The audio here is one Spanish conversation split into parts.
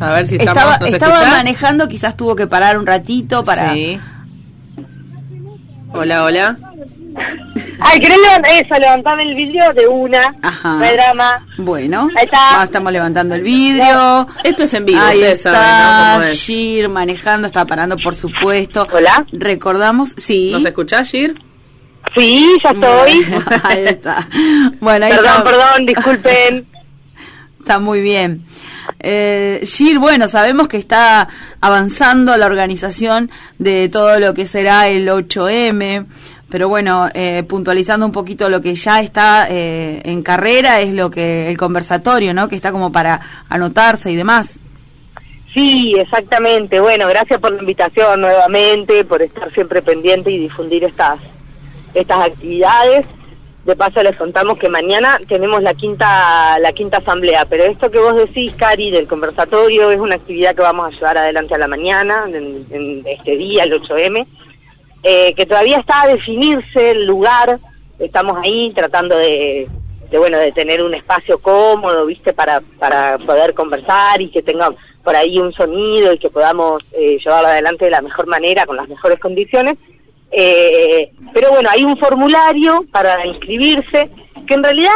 A ver si estaba, estamos, ¿nos estaba escuchás? manejando, quizás tuvo que parar un ratito para... Sí. Hola, hola. Ay, ¿querés levantar eso? Levantarme el vidrio de una. Ajá. No hay drama. Bueno, Ahí está. ah, estamos levantando el vidrio. Esto es en vivo, Ahí está saben, ¿no? ¿Cómo es? Shir manejando, está parando por supuesto. Hola. Recordamos, sí. ¿Nos escuchás, Shir? Sí, ya estoy. Ahí está. Bueno, ahí perdón, está. perdón, disculpen. Está muy bien. Eh, Gir, bueno, sabemos que está avanzando la organización de todo lo que será el 8M, pero bueno, eh, puntualizando un poquito lo que ya está eh, en carrera es lo que el conversatorio, ¿no? Que está como para anotarse y demás. Sí, exactamente. Bueno, gracias por la invitación nuevamente, por estar siempre pendiente y difundir estas estas actividades. De paso les contamos que mañana tenemos la quinta la quinta asamblea, pero esto que vos decís, Cari, del conversatorio es una actividad que vamos a llevar adelante a la mañana, en, este día, el 8M, eh, que todavía está a definirse el lugar. Estamos ahí tratando de, de bueno de tener un espacio cómodo, viste, para para poder conversar y que tenga por ahí un sonido y que podamos eh, llevarlo adelante de la mejor manera, con las mejores condiciones. Eh, pero bueno, hay un formulario para inscribirse, que en realidad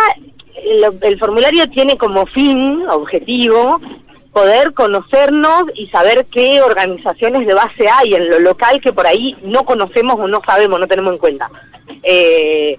el, el formulario tiene como fin, objetivo, poder conocernos y saber qué organizaciones de base hay en lo local que por ahí no conocemos o no sabemos, no tenemos en cuenta. Eh,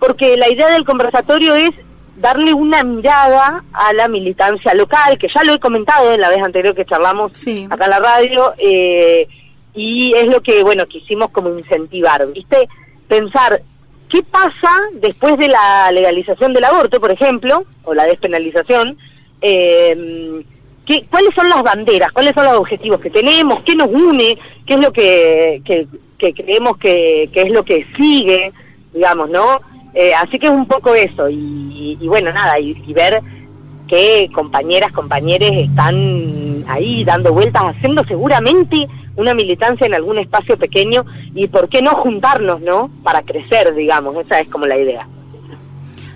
porque la idea del conversatorio es darle una mirada a la militancia local, que ya lo he comentado en la vez anterior que charlamos Sí. acá en la radio, eh, y es lo que, bueno, quisimos como incentivar, ¿viste? Pensar, ¿qué pasa después de la legalización del aborto, por ejemplo, o la despenalización? Eh, ¿qué, ¿Cuáles son las banderas? ¿Cuáles son los objetivos que tenemos? ¿Qué nos une? ¿Qué es lo que, que, creemos que, que es lo que sigue? Digamos, ¿no? Eh, así que es un poco eso, y, y bueno, nada, y, y ver que compañeras, compañeros están ahí dando vueltas, haciendo seguramente una militancia en algún espacio pequeño y por qué no juntarnos, ¿no? Para crecer, digamos, esa es como la idea.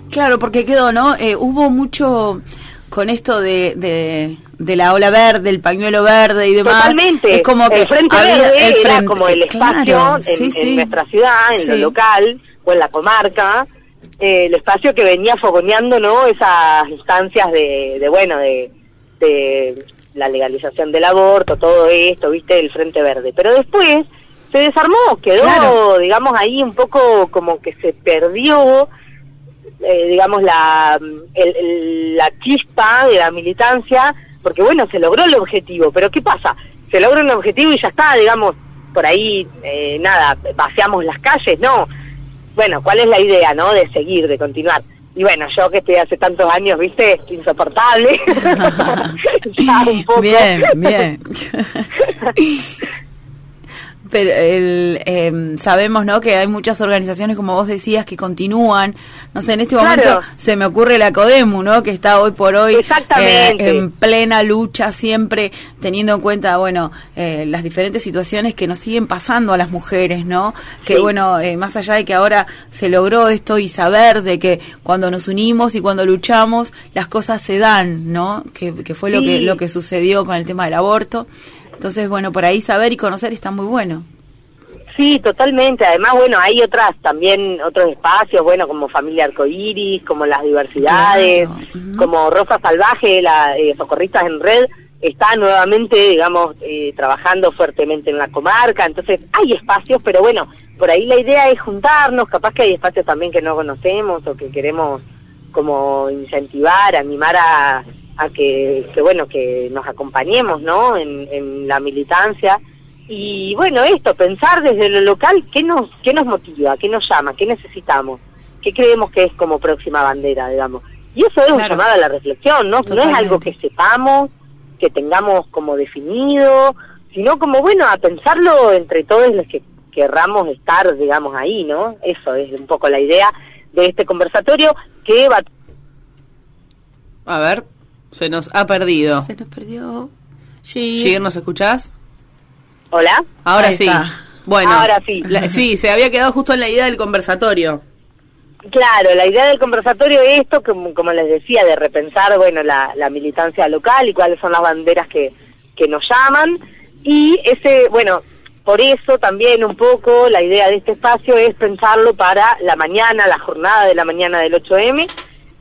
Claro, porque quedó, ¿no? Eh, hubo mucho con esto de, de, de la ola verde, el pañuelo verde y demás. Totalmente. Es como que el Frente había- Verde el era como el espacio claro, en, sí, en sí. nuestra ciudad, en lo local o en la comarca, eh, el espacio que venía fogoneando, ¿no? Esas instancias de, de bueno, de, de la legalización del aborto, todo esto, ¿viste? El Frente Verde. Pero después se desarmó, quedó, Claro. digamos, ahí un poco como que se perdió eh, digamos, la, el- el- la chispa de la militancia, porque bueno, se logró el objetivo, pero ¿qué pasa? Se logra el objetivo y ya está, digamos, por ahí, eh, nada, vaciamos las calles, no. Bueno, ¿cuál es la idea, no? De seguir, de continuar. Y bueno, yo que estoy hace tantos años, viste, es insoportable. ya un poco. Bien, bien. Pero el, eh, sabemos, ¿no? Que hay muchas organizaciones, como vos decías, que continúan. No sé, en este Claro. momento se me ocurre la Codemu, ¿no? Que está hoy por hoy eh, en plena lucha, siempre teniendo en cuenta, bueno, eh, las diferentes situaciones que nos siguen pasando a las mujeres, ¿no? Que Sí. bueno, eh, más allá de que ahora se logró esto y saber de que cuando nos unimos y cuando luchamos, las cosas se dan, ¿no? Que, que fue lo que lo que sucedió con el tema del aborto. Entonces, bueno, por ahí saber y conocer está muy bueno. Sí, totalmente. Además, bueno, hay otras también, otros espacios, bueno, como Familia Arcoíris, como las diversidades, Claro, como Rosa Salvaje, la eh, Socorristas en Red, está nuevamente, digamos, eh, trabajando fuertemente en la comarca. Entonces, hay espacios, pero bueno, por ahí la idea es juntarnos. Capaz que hay espacios también que no conocemos o que queremos como incentivar, animar a, a que, que, bueno, que nos acompañemos, ¿no? En, en la militancia. Y bueno, esto, pensar desde lo local qué nos, qué nos motiva, qué nos llama, qué necesitamos, qué creemos que es como próxima bandera, digamos. Y eso es un llamado a la reflexión, ¿no? No es algo que sepamos, que tengamos como definido, sino como, bueno, a pensarlo entre todos los que querramos estar, digamos, ahí, ¿no? Eso es un poco la idea de este conversatorio que va A ver, se nos ha perdido. Se nos perdió. Sí. Gir, ¿nos escuchás? Hola. Ahora Ahí sí. está. Bueno, Ahora sí. la- sí, se había quedado justo en la idea del conversatorio. Claro, la idea del conversatorio es esto, como, como les decía, de repensar, bueno, la, la militancia local y cuáles son las banderas que, que nos llaman y ese, bueno, por eso también un poco la idea de este espacio es pensarlo para la mañana, la jornada de la mañana del 8M,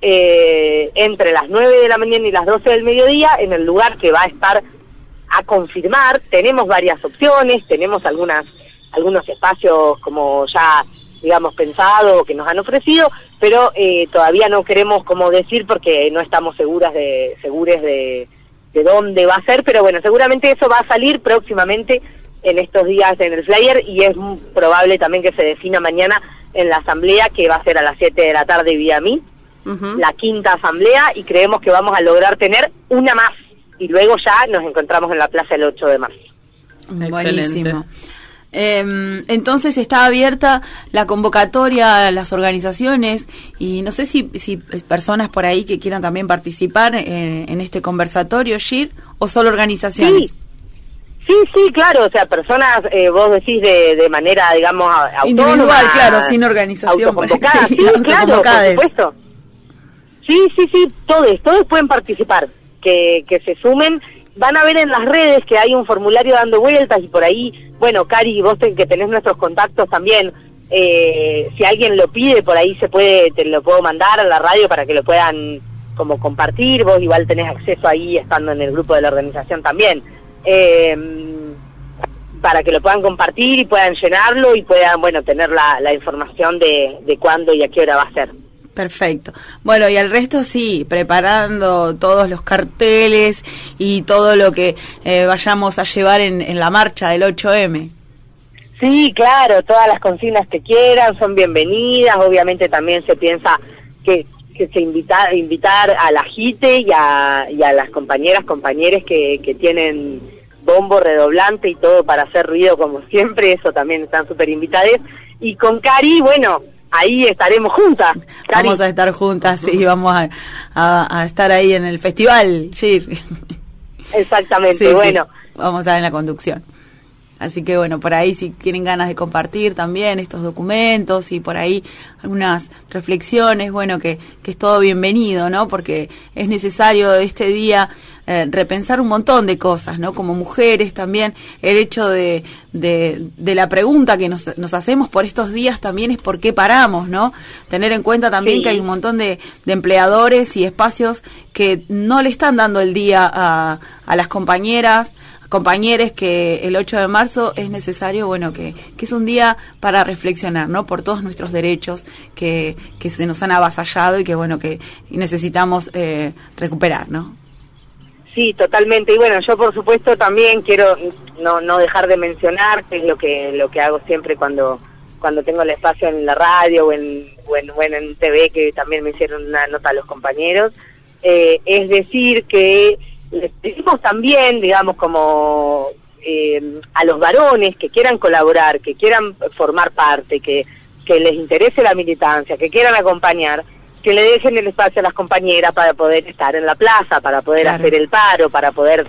eh, entre las 9 de la mañana y las 12 del mediodía, en el lugar que va a estar a confirmar. Tenemos varias opciones, tenemos algunas algunos espacios como ya digamos pensados que nos han ofrecido, pero eh, todavía no queremos como decir porque no estamos seguras de segures de, de dónde va a ser, pero bueno, seguramente eso va a salir próximamente en estos días en el flyer y es probable también que se defina mañana en la asamblea que va a ser a las 7 de la tarde vía mí, la quinta asamblea y creemos que vamos a lograr tener una más y luego ya nos encontramos en la plaza el 8 de marzo. Buenísimo. Eh, entonces está abierta la convocatoria a las organizaciones y no sé si, si personas por ahí que quieran también participar eh, en este conversatorio, Shir, o solo organizaciones. Sí. Sí, claro, o sea, personas, eh, vos decís de, de manera, digamos, individual, claro, sin organización. Sí, sí claro, por supuesto. Sí, sí, sí, todos, todos pueden participar, que, que se sumen. Van a ver en las redes que hay un formulario dando vueltas y por ahí bueno, Cari, vos que tenés nuestros contactos también, eh, si alguien lo pide, por ahí se puede, te lo puedo mandar a la radio para que lo puedan como compartir, vos igual tenés acceso ahí estando en el grupo de la organización también, eh, para que lo puedan compartir y puedan llenarlo y puedan, bueno, tener la, la información de, de cuándo y a qué hora va a ser. Perfecto. Bueno, y al resto sí, preparando todos los carteles y todo lo que eh, vayamos a llevar en, la marcha del 8M. Sí, claro, todas las consignas que quieran son bienvenidas. Obviamente también se piensa que, que se invita, invitar a la JITE y a, y a las compañeras, compañeros que, que tienen bombo redoblante y todo para hacer ruido como siempre, eso también están súper invitadas. Y con Cari, bueno, ahí estaremos juntas. Vamos a estar juntas, sí, vamos a, a, estar ahí en el festival, Gir. Exactamente, bueno. Vamos a estar en la conducción. Así que bueno, por ahí si tienen ganas de compartir también estos documentos y por ahí algunas reflexiones, bueno, que, que es todo bienvenido, ¿no? Porque es necesario este día eh, repensar un montón de cosas, ¿no? Como mujeres también, el hecho de, de, de la pregunta que nos, nos, hacemos por estos días también es por qué paramos, ¿no? Tener en cuenta también sí. que hay un montón de, de, empleadores y espacios que no le están dando el día a, a las compañeras, compañeros que el 8 de marzo es necesario, bueno, que, que es un día para reflexionar, ¿no? Por todos nuestros derechos que, que se nos han avasallado y que, bueno, que necesitamos eh, recuperar, ¿no? Sí, totalmente. Y bueno, yo por supuesto también quiero no, no dejar de mencionar, que es lo que, lo que hago siempre cuando, cuando tengo el espacio en la radio o en, o en, TV, que también me hicieron una nota los compañeros, eh, es decir que les pedimos también, digamos, como eh, a los varones que quieran colaborar, que quieran formar parte, que, que les interese la militancia, que quieran acompañar, que le dejen el espacio a las compañeras para poder estar en la plaza, para poder claro. hacer el paro, para poder,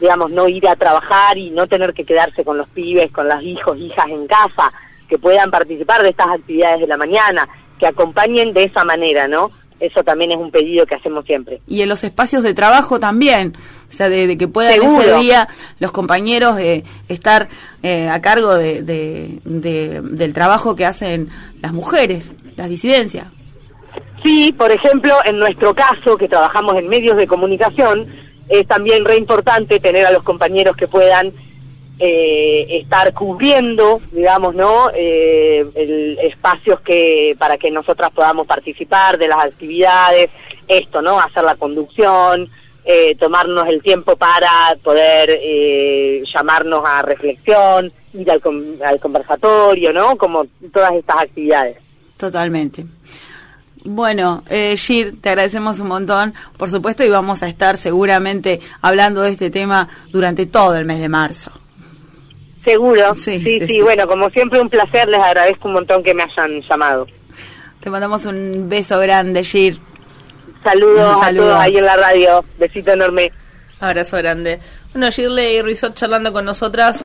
digamos, no ir a trabajar y no tener que quedarse con los pibes, con los hijos, hijas en casa, que puedan participar de estas actividades de la mañana, que acompañen de esa manera, ¿no? Eso también es un pedido que hacemos siempre. Y en los espacios de trabajo también, o sea, de, de que puedan Seguro. ese día los compañeros eh, estar eh, a cargo de, de, de, del trabajo que hacen las mujeres, las disidencias. Sí, por ejemplo, en nuestro caso, que trabajamos en medios de comunicación, es también re importante tener a los compañeros que puedan eh, estar cubriendo, digamos, ¿no? Eh, el, espacios que para que nosotras podamos participar de las actividades, esto, ¿no? Hacer la conducción, eh, tomarnos el tiempo para poder eh, llamarnos a reflexión, ir al, al conversatorio, ¿no? Como todas estas actividades. Totalmente. Bueno, eh, Gir, te agradecemos un montón, por supuesto, y vamos a estar seguramente hablando de este tema durante todo el mes de marzo. Seguro, sí sí, sí, sí, Bueno, como siempre, un placer. Les agradezco un montón que me hayan llamado. Te mandamos un beso grande, Gir. Saludos, Saludos. a todos ahí en la radio. Besito enorme. Abrazo grande. Bueno, Shirley Rizot charlando con nosotras.